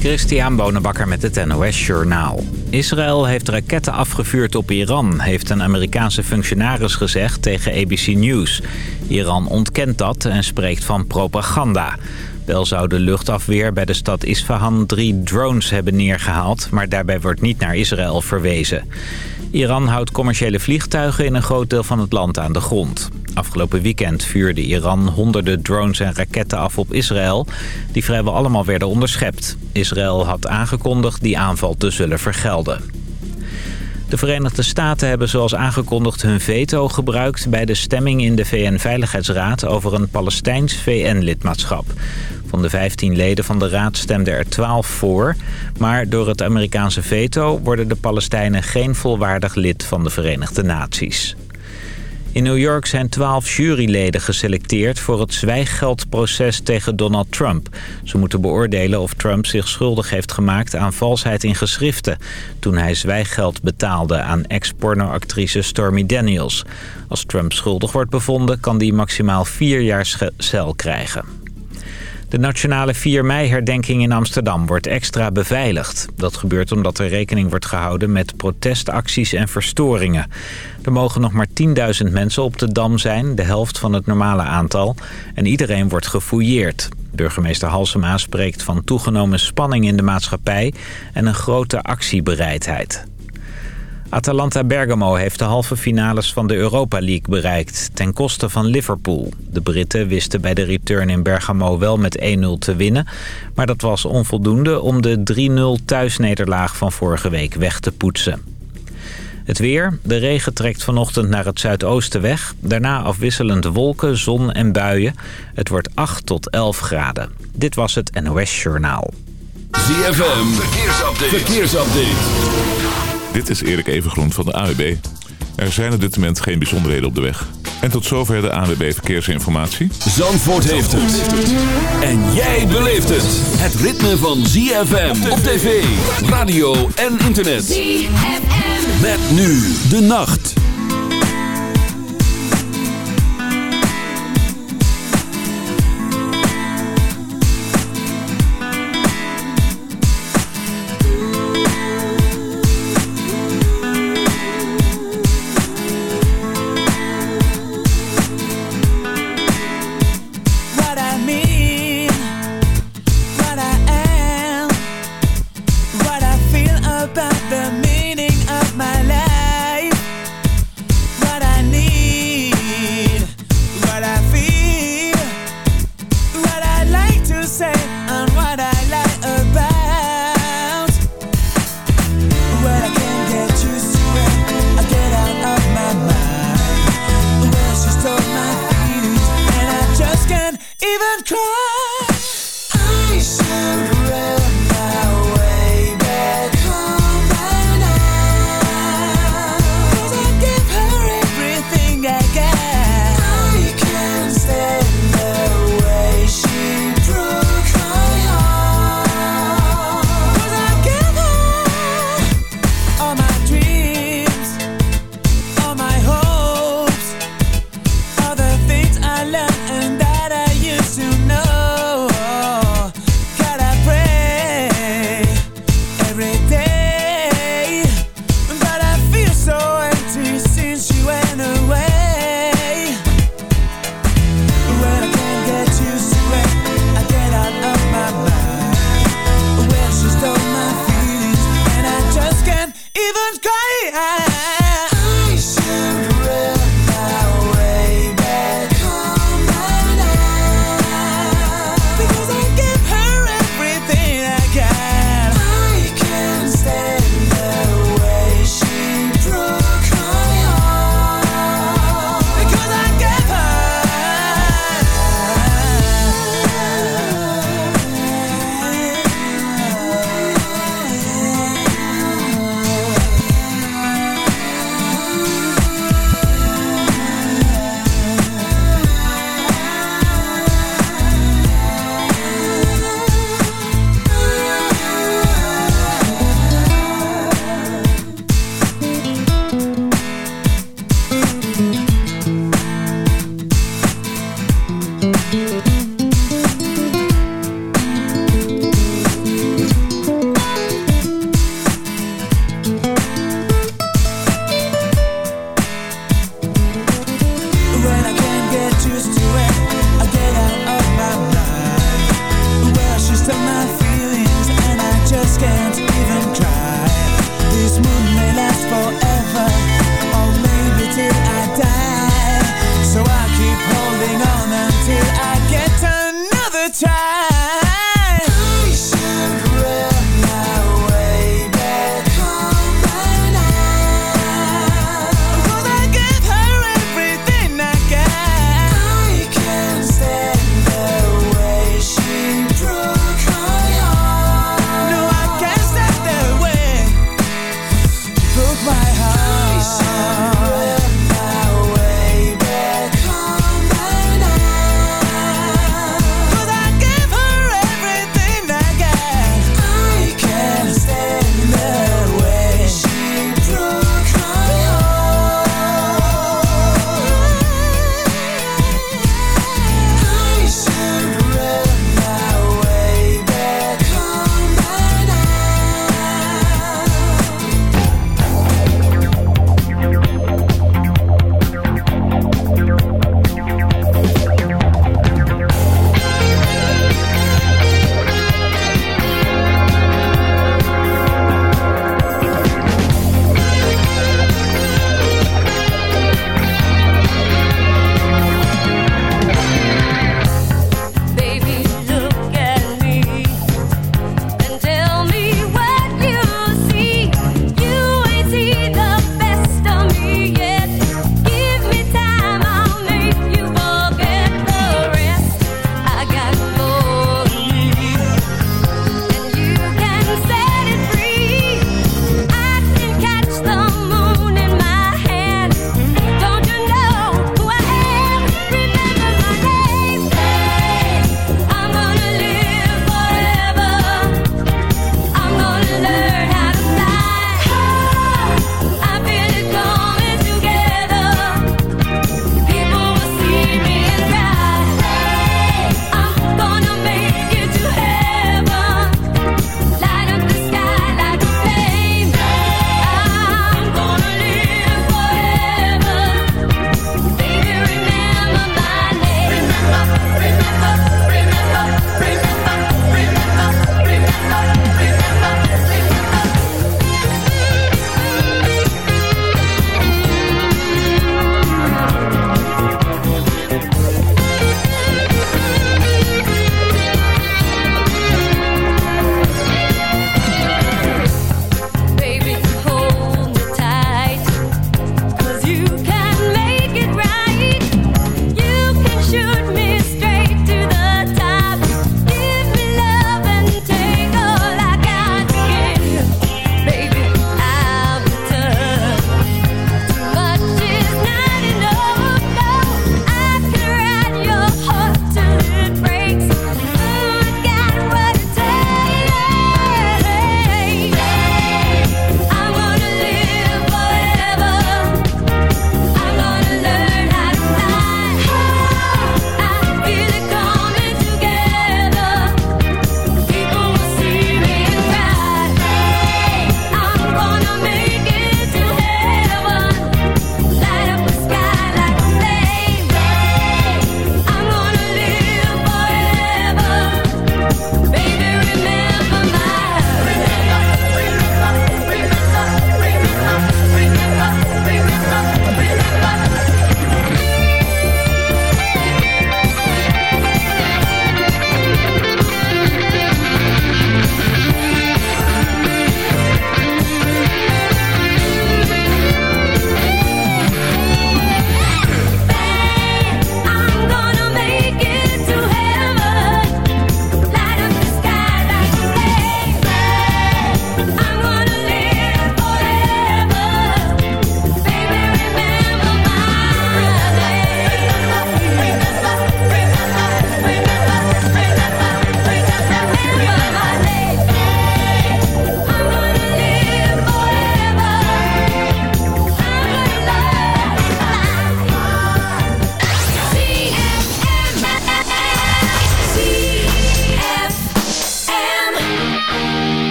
Christian Bonenbakker met het NOS Journaal. Israël heeft raketten afgevuurd op Iran, heeft een Amerikaanse functionaris gezegd tegen ABC News. Iran ontkent dat en spreekt van propaganda. Wel zou de luchtafweer bij de stad Isfahan drie drones hebben neergehaald... maar daarbij wordt niet naar Israël verwezen. Iran houdt commerciële vliegtuigen in een groot deel van het land aan de grond. Afgelopen weekend vuurde Iran honderden drones en raketten af op Israël... die vrijwel allemaal werden onderschept. Israël had aangekondigd die aanval te zullen vergelden. De Verenigde Staten hebben zoals aangekondigd hun veto gebruikt... bij de stemming in de VN-veiligheidsraad over een Palestijns VN-lidmaatschap. Van de 15 leden van de raad stemden er 12 voor. Maar door het Amerikaanse veto worden de Palestijnen geen volwaardig lid van de Verenigde Naties. In New York zijn twaalf juryleden geselecteerd voor het zwijggeldproces tegen Donald Trump. Ze moeten beoordelen of Trump zich schuldig heeft gemaakt aan valsheid in geschriften... toen hij zwijggeld betaalde aan ex-pornoactrice Stormy Daniels. Als Trump schuldig wordt bevonden kan hij maximaal vier jaar cel krijgen. De nationale 4 mei-herdenking in Amsterdam wordt extra beveiligd. Dat gebeurt omdat er rekening wordt gehouden met protestacties en verstoringen. Er mogen nog maar 10.000 mensen op de Dam zijn, de helft van het normale aantal. En iedereen wordt gefouilleerd. Burgemeester Halsema spreekt van toegenomen spanning in de maatschappij en een grote actiebereidheid. Atalanta Bergamo heeft de halve finales van de Europa League bereikt... ten koste van Liverpool. De Britten wisten bij de return in Bergamo wel met 1-0 te winnen... maar dat was onvoldoende om de 3-0 thuisnederlaag van vorige week weg te poetsen. Het weer. De regen trekt vanochtend naar het zuidoosten weg. Daarna afwisselend wolken, zon en buien. Het wordt 8 tot 11 graden. Dit was het NOS Journaal. ZFM. Verkeersupdate. Verkeersupdate. Dit is Erik Evengroen van de AWB. Er zijn op dit moment geen bijzonderheden op de weg. En tot zover de AWB Verkeersinformatie. Zandvoort heeft het. En jij beleeft het. Het ritme van ZFM op tv, radio en internet. ZFM. Met nu de nacht.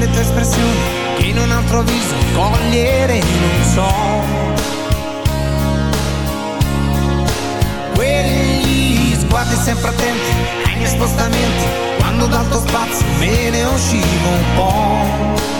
le tue espressioni che in un altro viso cogliere non so. Quelli sguardi sempre attenti ai miei spostamenti, quando dal tuo spazio me ne uscivo un po'.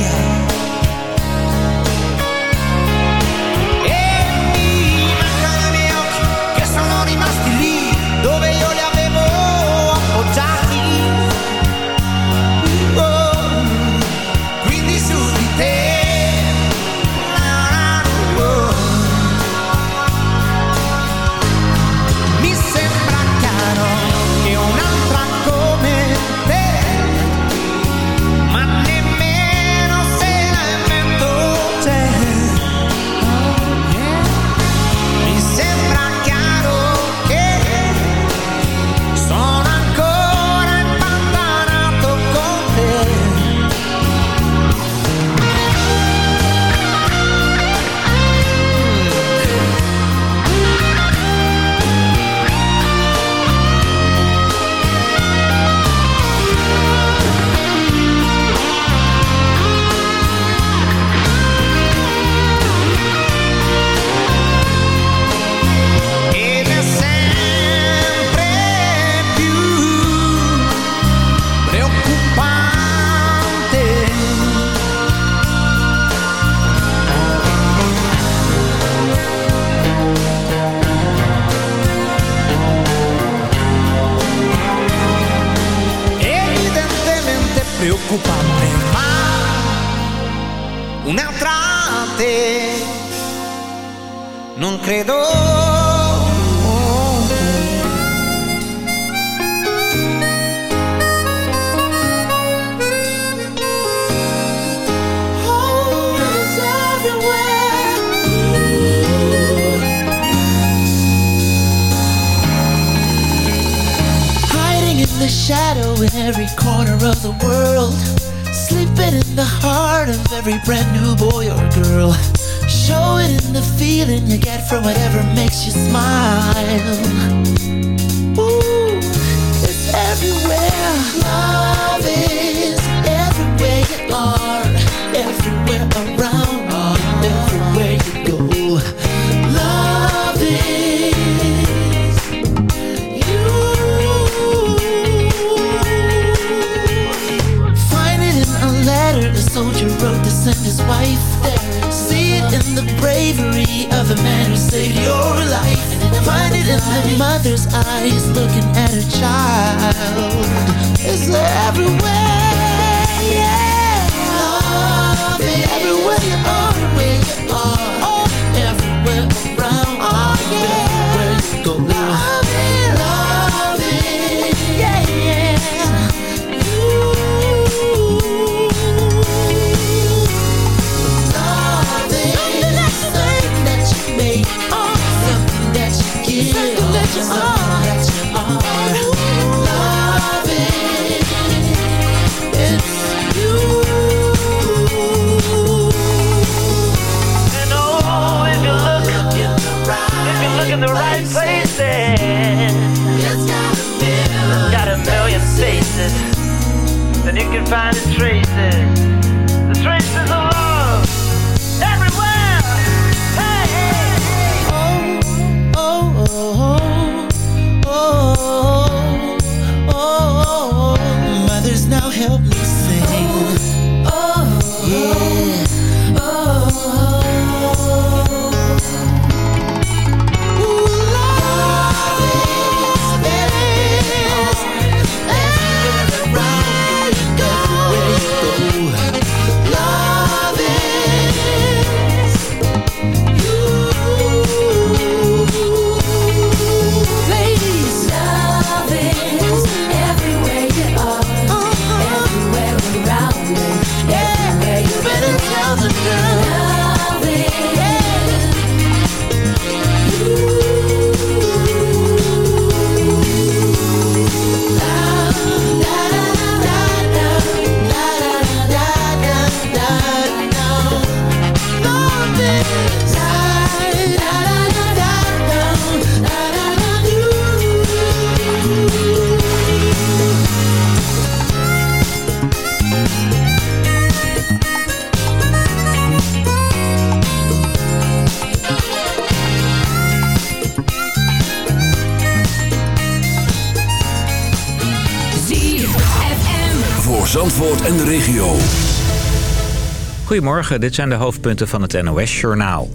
Goedemorgen, dit zijn de hoofdpunten van het NOS-journaal.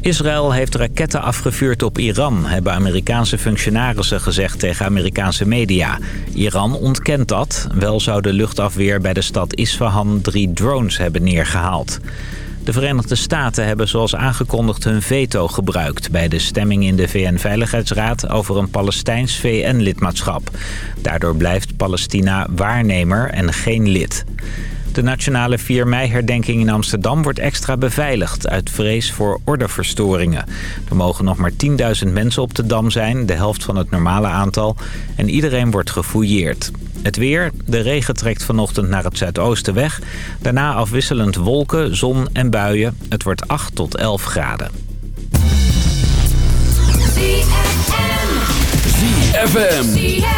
Israël heeft raketten afgevuurd op Iran, hebben Amerikaanse functionarissen gezegd tegen Amerikaanse media. Iran ontkent dat. Wel zou de luchtafweer bij de stad Isfahan drie drones hebben neergehaald. De Verenigde Staten hebben zoals aangekondigd hun veto gebruikt... bij de stemming in de VN-veiligheidsraad over een Palestijns VN-lidmaatschap. Daardoor blijft Palestina waarnemer en geen lid. De nationale 4 mei-herdenking in Amsterdam wordt extra beveiligd... uit vrees voor ordeverstoringen. Er mogen nog maar 10.000 mensen op de Dam zijn, de helft van het normale aantal... en iedereen wordt gefouilleerd. Het weer. De regen trekt vanochtend naar het zuidoosten weg. Daarna afwisselend wolken, zon en buien. Het wordt 8 tot 11 graden. ZFM.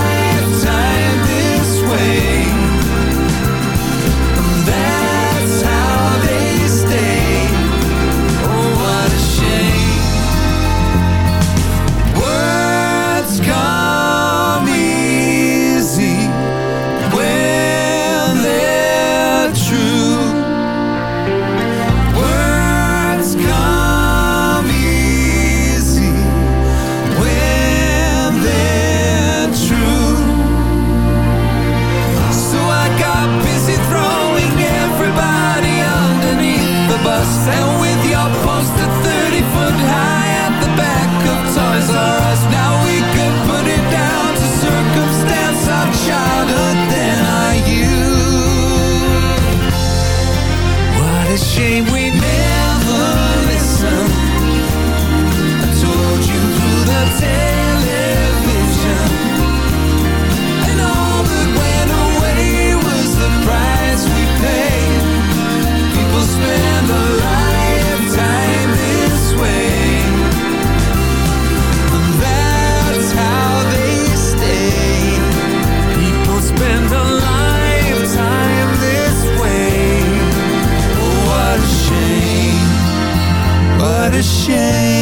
谁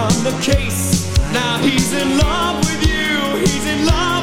on the case. Now he's in love with you. He's in love.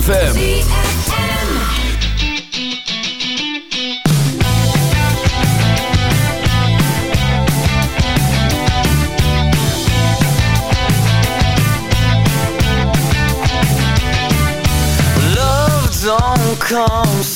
ZFM. come.